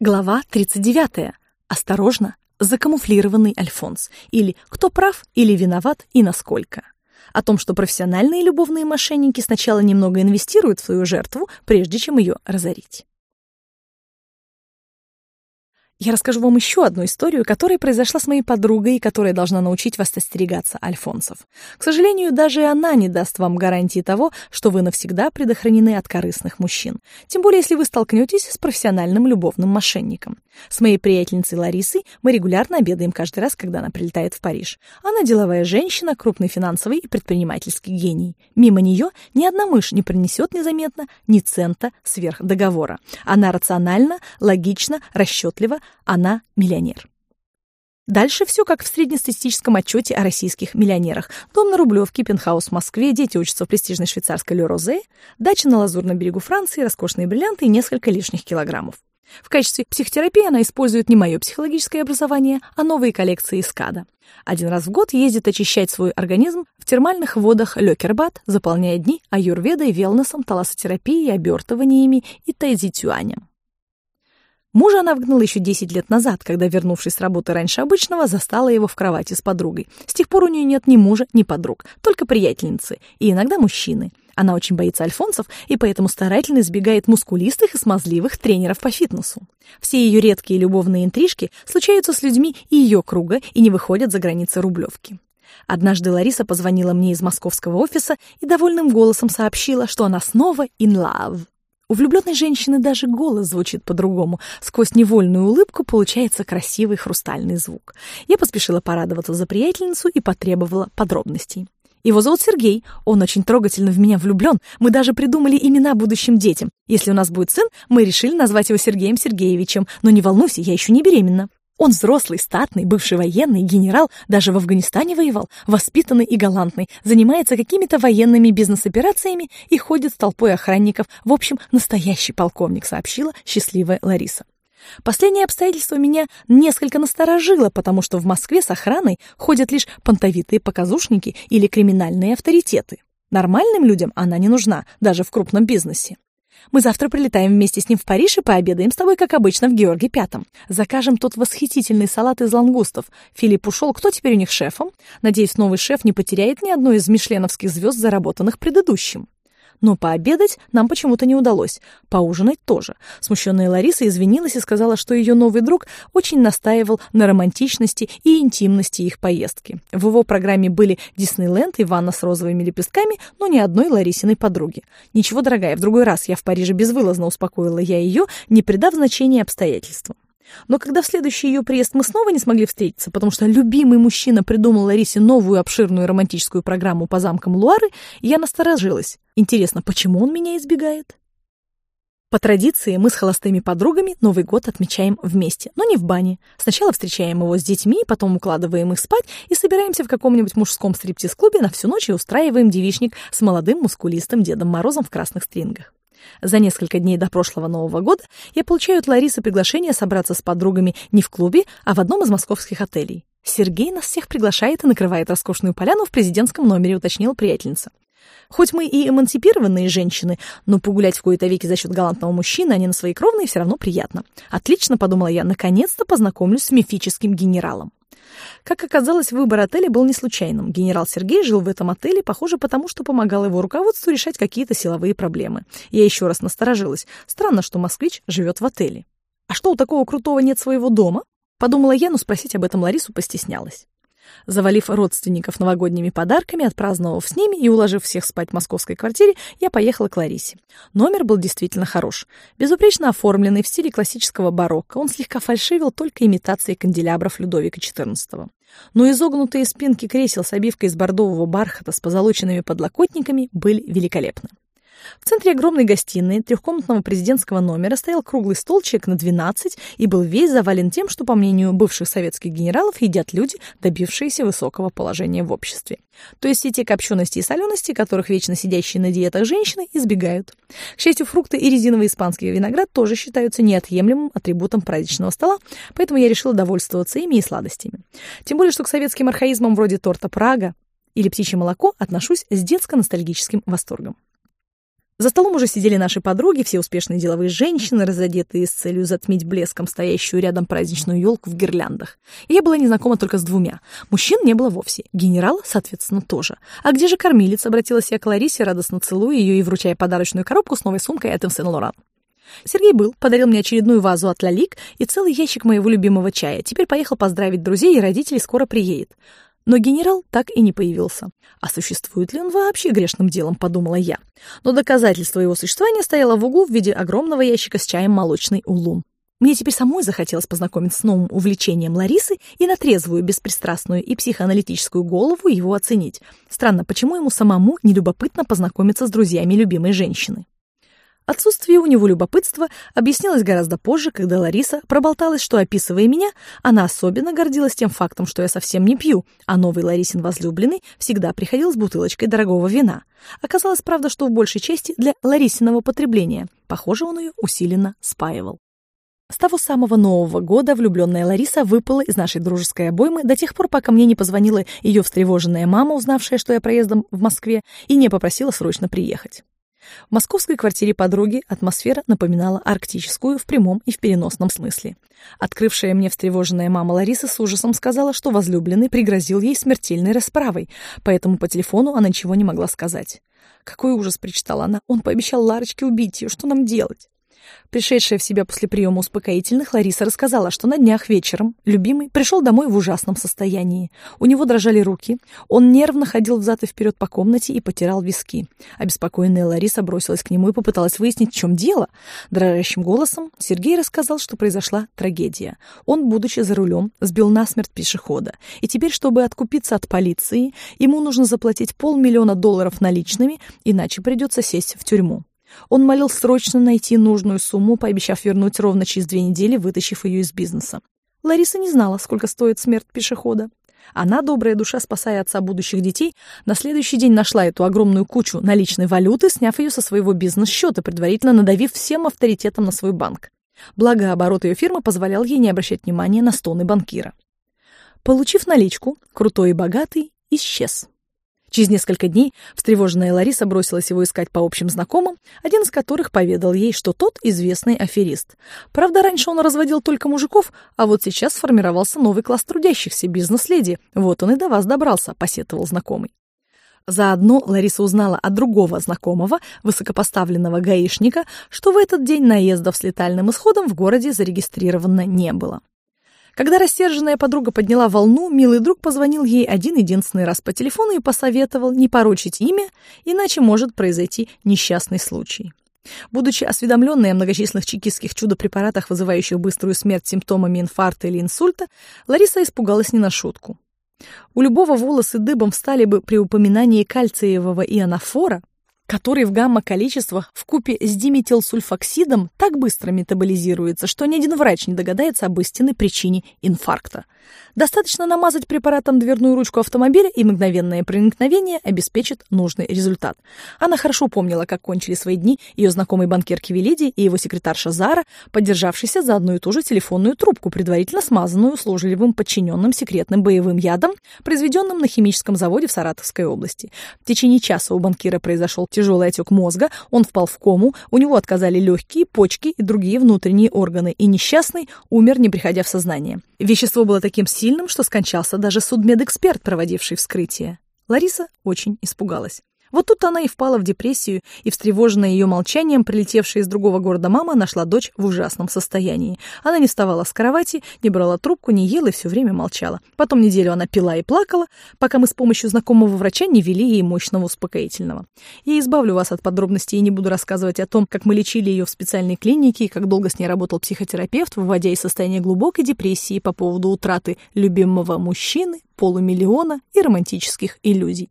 Глава 39. Осторожно, закамуфлированный Альфонс. Или кто прав, или виноват, и насколько. О том, что профессиональные любовные мошенники сначала немного инвестируют в свою жертву, прежде чем ее разорить. Я расскажу вам еще одну историю, которая произошла с моей подругой и которая должна научить вас остерегаться альфонсов. К сожалению, даже она не даст вам гарантии того, что вы навсегда предохранены от корыстных мужчин. Тем более, если вы столкнетесь с профессиональным любовным мошенником. С моей приятельницей Ларисой мы регулярно обедаем каждый раз, когда она прилетает в Париж. Она деловая женщина, крупный финансовый и предпринимательский гений. Мимо нее ни одна мышь не принесет незаметно ни цента сверх договора. Она рациональна, логична, расчетлива, она миллионер. Дальше все как в среднестатистическом отчете о российских миллионерах. Дом на Рублевке, пентхаус в Москве, дети учатся в престижной швейцарской Ле Розе, дача на Лазурном берегу Франции, роскошные бриллианты и несколько лишних килограммов. В качестве психотерапии она использует не мое психологическое образование, а новые коллекции СКАДа. Один раз в год ездит очищать свой организм в термальных водах Лёкербат, заполняя дни аюрведой, велнесом, талассотерапией, обертываниями и тайзи-тюанем. Мужа она вгнала еще 10 лет назад, когда, вернувшись с работы раньше обычного, застала его в кровати с подругой. С тех пор у нее нет ни мужа, ни подруг, только приятельницы, и иногда мужчины. Она очень боится альфонсов и поэтому старательно избегает мускулистых и смазливых тренеров по фитнесу. Все ее редкие любовные интрижки случаются с людьми и ее круга и не выходят за границы Рублевки. Однажды Лариса позвонила мне из московского офиса и довольным голосом сообщила, что она снова in love. У влюбленной женщины даже голос звучит по-другому. Сквозь невольную улыбку получается красивый хрустальный звук. Я поспешила порадоваться за приятельницу и потребовала подробностей. Его зовут Сергей, он очень трогательно в меня влюблен. Мы даже придумали имена будущим детям. Если у нас будет сын, мы решили назвать его Сергеем Сергеевичем. Но не волнуйся, я еще не беременна. Он взрослый, статный, бывший военный, генерал, даже в Афганистане воевал, воспитанный и галантный, занимается какими-то военными бизнес-операциями и ходит с толпой охранников. В общем, настоящий полковник, сообщила счастливая Лариса. Последнее обстоятельство меня несколько насторожило, потому что в Москве с охраной ходят лишь понтовитые показушники или криминальные авторитеты. Нормальным людям она не нужна, даже в крупном бизнесе. Мы завтра прилетаем вместе с ним в Париж и пообедаем с тобой, как обычно, в Георге Пятом. Закажем тот восхитительный салат из лангустов. Филипп ушел, кто теперь у них шефом? Надеюсь, новый шеф не потеряет ни одной из мишленовских звезд, заработанных предыдущим. Но пообедать нам почему-то не удалось. Поужинать тоже. Смущенная Лариса извинилась и сказала, что ее новый друг очень настаивал на романтичности и интимности их поездки. В его программе были Диснейленд и ванна с розовыми лепестками, но ни одной Ларисиной подруги. «Ничего, дорогая, в другой раз я в Париже безвылазно успокоила я ее, не придав значения обстоятельствам. Но когда в следующий ее приезд мы снова не смогли встретиться, потому что любимый мужчина придумал Ларисе новую обширную романтическую программу по замкам Луары, я насторожилась. Интересно, почему он меня избегает? По традиции мы с холостыми подругами Новый год отмечаем вместе, но не в бане. Сначала встречаем его с детьми, потом укладываем их спать и собираемся в каком-нибудь мужском стриптиз-клубе на всю ночь и устраиваем девичник с молодым мускулистым Дедом Морозом в красных стрингах. За несколько дней до прошлого Нового года я получаю от Ларисы приглашение собраться с подругами не в клубе, а в одном из московских отелей. Сергей нас всех приглашает и накрывает роскошную поляну в президентском номере, уточнила приятельница. Хоть мы и эмансипированные женщины, но погулять в кои-то веки за счет галантного мужчины, а не на свои кровные, все равно приятно. Отлично, подумала я, наконец-то познакомлюсь с мифическим генералом. Как оказалось, выбор отеля был не случайным. Генерал Сергей жил в этом отеле, похоже, потому что помогал его руководству решать какие-то силовые проблемы. Я еще раз насторожилась. Странно, что москвич живет в отеле. А что, у такого крутого нет своего дома? Подумала я, но спросить об этом Ларису постеснялась. Завалив родственников новогодними подарками, отпраздновав с ними и уложив всех спать в московской квартире, я поехала к Ларисе. Номер был действительно хорош. Безупречно оформленный в стиле классического барокко, он слегка фальшивил только имитацией канделябров Людовика XIV. Но изогнутые спинки кресел с обивкой из бордового бархата с позолоченными подлокотниками были великолепны. В центре огромной гостиной трехкомнатного президентского номера стоял круглый столчик на 12 и был весь завален тем, что, по мнению бывших советских генералов, едят люди, добившиеся высокого положения в обществе. То есть все те копчености и солености, которых вечно сидящие на диетах женщины избегают. К счастью, фрукты и резиновый испанский виноград тоже считаются неотъемлемым атрибутом праздничного стола, поэтому я решила довольствоваться ими и сладостями. Тем более, что к советским архаизмам вроде торта Прага или птичье молоко отношусь с детско-ностальгическим восторгом. За столом уже сидели наши подруги, все успешные деловые женщины, разодетые с целью затмить блеском стоящую рядом праздничную елку в гирляндах. И я была незнакома только с двумя. Мужчин не было вовсе. Генерал, соответственно, тоже. А где же кормилица? Обратилась я к Ларисе, радостно целуя ее и вручая подарочную коробку с новой сумкой от Сен-Лоран. Сергей был, подарил мне очередную вазу от Лалик и целый ящик моего любимого чая. Теперь поехал поздравить друзей и родителей, скоро приедет. Но генерал так и не появился. А существует ли он вообще грешным делом, подумала я. Но доказательство его существования стояло в углу в виде огромного ящика с чаем молочный улун. Мне теперь самой захотелось познакомиться с новым увлечением Ларисы и на трезвую, беспристрастную и психоаналитическую голову его оценить. Странно, почему ему самому не любопытно познакомиться с друзьями любимой женщины? Отсутствие у него любопытства объяснилось гораздо позже, когда Лариса проболталась, что, описывая меня, она особенно гордилась тем фактом, что я совсем не пью, а новый Ларисин возлюбленный всегда приходил с бутылочкой дорогого вина. Оказалось, правда, что в большей части для Ларисиного потребления. Похоже, он ее усиленно спаивал. С того самого Нового года влюбленная Лариса выпала из нашей дружеской обоймы до тех пор, пока мне не позвонила ее встревоженная мама, узнавшая, что я проездом в Москве, и не попросила срочно приехать. В московской квартире подруги атмосфера напоминала арктическую в прямом и в переносном смысле. Открывшая мне встревоженная мама Лариса с ужасом сказала, что возлюбленный пригрозил ей смертельной расправой, поэтому по телефону она ничего не могла сказать. «Какой ужас!» — причитала она. «Он пообещал Ларочке убить ее. Что нам делать?» Пришедшая в себя после приема успокоительных, Лариса рассказала, что на днях вечером любимый пришел домой в ужасном состоянии. У него дрожали руки, он нервно ходил взад и вперед по комнате и потирал виски. Обеспокоенная Лариса бросилась к нему и попыталась выяснить, в чем дело. Дрожащим голосом Сергей рассказал, что произошла трагедия. Он, будучи за рулем, сбил насмерть пешехода. И теперь, чтобы откупиться от полиции, ему нужно заплатить полмиллиона долларов наличными, иначе придется сесть в тюрьму. Он молил срочно найти нужную сумму, пообещав вернуть ровно через две недели, вытащив ее из бизнеса. Лариса не знала, сколько стоит смерть пешехода. Она, добрая душа, спасая отца будущих детей, на следующий день нашла эту огромную кучу наличной валюты, сняв ее со своего бизнес-счета, предварительно надавив всем авторитетом на свой банк. Благо, оборот ее фирмы позволял ей не обращать внимания на стоны банкира. Получив наличку, крутой и богатый исчез. Через несколько дней встревоженная Лариса бросилась его искать по общим знакомым, один из которых поведал ей, что тот известный аферист. Правда, раньше он разводил только мужиков, а вот сейчас сформировался новый класс трудящихся, бизнес-леди. Вот он и до вас добрался, посетовал знакомый. Заодно Лариса узнала от другого знакомого, высокопоставленного гаишника, что в этот день наездов с летальным исходом в городе зарегистрировано не было. Когда рассерженная подруга подняла волну, милый друг позвонил ей один-единственный раз по телефону и посоветовал не порочить имя, иначе может произойти несчастный случай. Будучи осведомленной о многочисленных чекистских чудо-препаратах, вызывающих быструю смерть симптомами инфаркта или инсульта, Лариса испугалась не на шутку. У любого волосы дыбом встали бы при упоминании кальциевого ионофора, который в гамма-количествах в купе с диметилсульфоксидом так быстро метаболизируется, что ни один врач не догадается об истинной причине инфаркта. Достаточно намазать препаратом дверную ручку автомобиля, и мгновенное проникновение обеспечит нужный результат. Она хорошо помнила, как кончили свои дни ее знакомый банкир Кивелиди и его секретарша Зара, поддержавшийся за одну и ту же телефонную трубку, предварительно смазанную служливым подчиненным секретным боевым ядом, произведенным на химическом заводе в Саратовской области. В течение часа у банкира произошел тяжелый отек мозга, он впал в кому, у него отказали легкие, почки и другие внутренние органы, и несчастный умер, не приходя в сознание. Вещество было таким сильным, что скончался даже судмедэксперт, проводивший вскрытие. Лариса очень испугалась. Вот тут она и впала в депрессию, и встревоженная ее молчанием, прилетевшая из другого города мама, нашла дочь в ужасном состоянии. Она не вставала с кровати, не брала трубку, не ела и все время молчала. Потом неделю она пила и плакала, пока мы с помощью знакомого врача не вели ей мощного успокоительного. Я избавлю вас от подробностей и не буду рассказывать о том, как мы лечили ее в специальной клинике и как долго с ней работал психотерапевт, выводя из состояния глубокой депрессии по поводу утраты любимого мужчины, полумиллиона и романтических иллюзий.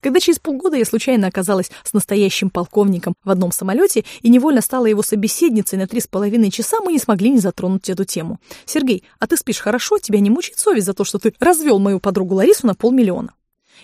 Когда через полгода я случайно оказалась с настоящим полковником в одном самолете и невольно стала его собеседницей на три с половиной часа, мы не смогли не затронуть эту тему. «Сергей, а ты спишь хорошо? Тебя не мучает совесть за то, что ты развел мою подругу Ларису на полмиллиона?»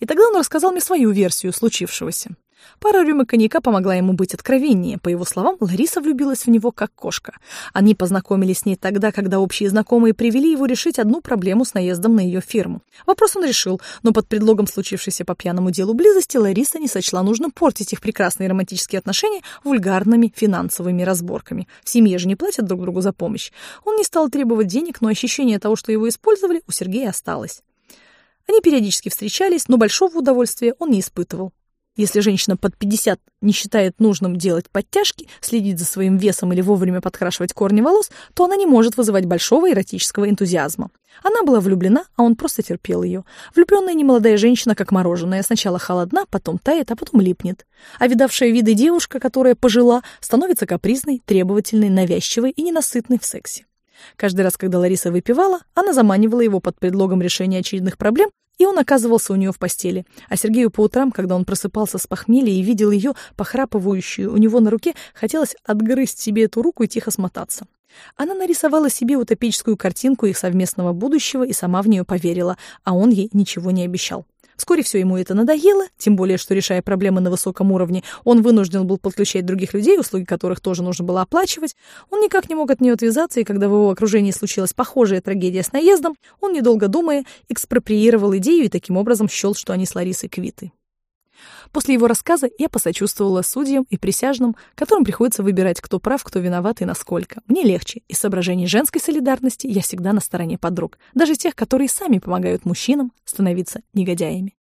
И тогда он рассказал мне свою версию случившегося. Пара рюмок коньяка помогла ему быть откровеннее. По его словам, Лариса влюбилась в него как кошка. Они познакомились с ней тогда, когда общие знакомые привели его решить одну проблему с наездом на ее фирму. Вопрос он решил, но под предлогом случившейся по пьяному делу близости Лариса не сочла нужным портить их прекрасные романтические отношения вульгарными финансовыми разборками. В семье же не платят друг другу за помощь. Он не стал требовать денег, но ощущение того, что его использовали, у Сергея осталось. Они периодически встречались, но большого удовольствия он не испытывал. Если женщина под 50 не считает нужным делать подтяжки, следить за своим весом или вовремя подкрашивать корни волос, то она не может вызывать большого эротического энтузиазма. Она была влюблена, а он просто терпел ее. Влюбленная немолодая женщина, как мороженое, сначала холодна, потом тает, а потом липнет. А видавшая виды девушка, которая пожила, становится капризной, требовательной, навязчивой и ненасытной в сексе. Каждый раз, когда Лариса выпивала, она заманивала его под предлогом решения очередных проблем и он оказывался у нее в постели. А Сергею по утрам, когда он просыпался с похмелья и видел ее, похрапывающую у него на руке, хотелось отгрызть себе эту руку и тихо смотаться. Она нарисовала себе утопическую картинку их совместного будущего и сама в нее поверила, а он ей ничего не обещал. Вскоре все ему это надоело, тем более, что, решая проблемы на высоком уровне, он вынужден был подключать других людей, услуги которых тоже нужно было оплачивать. Он никак не мог от нее отвязаться, и когда в его окружении случилась похожая трагедия с наездом, он, недолго думая, экспроприировал идею и таким образом счел, что они с Ларисой квиты. После его рассказа я посочувствовала судьям и присяжным, которым приходится выбирать, кто прав, кто виноват и насколько. Мне легче. Из соображений женской солидарности я всегда на стороне подруг, даже тех, которые сами помогают мужчинам становиться негодяями.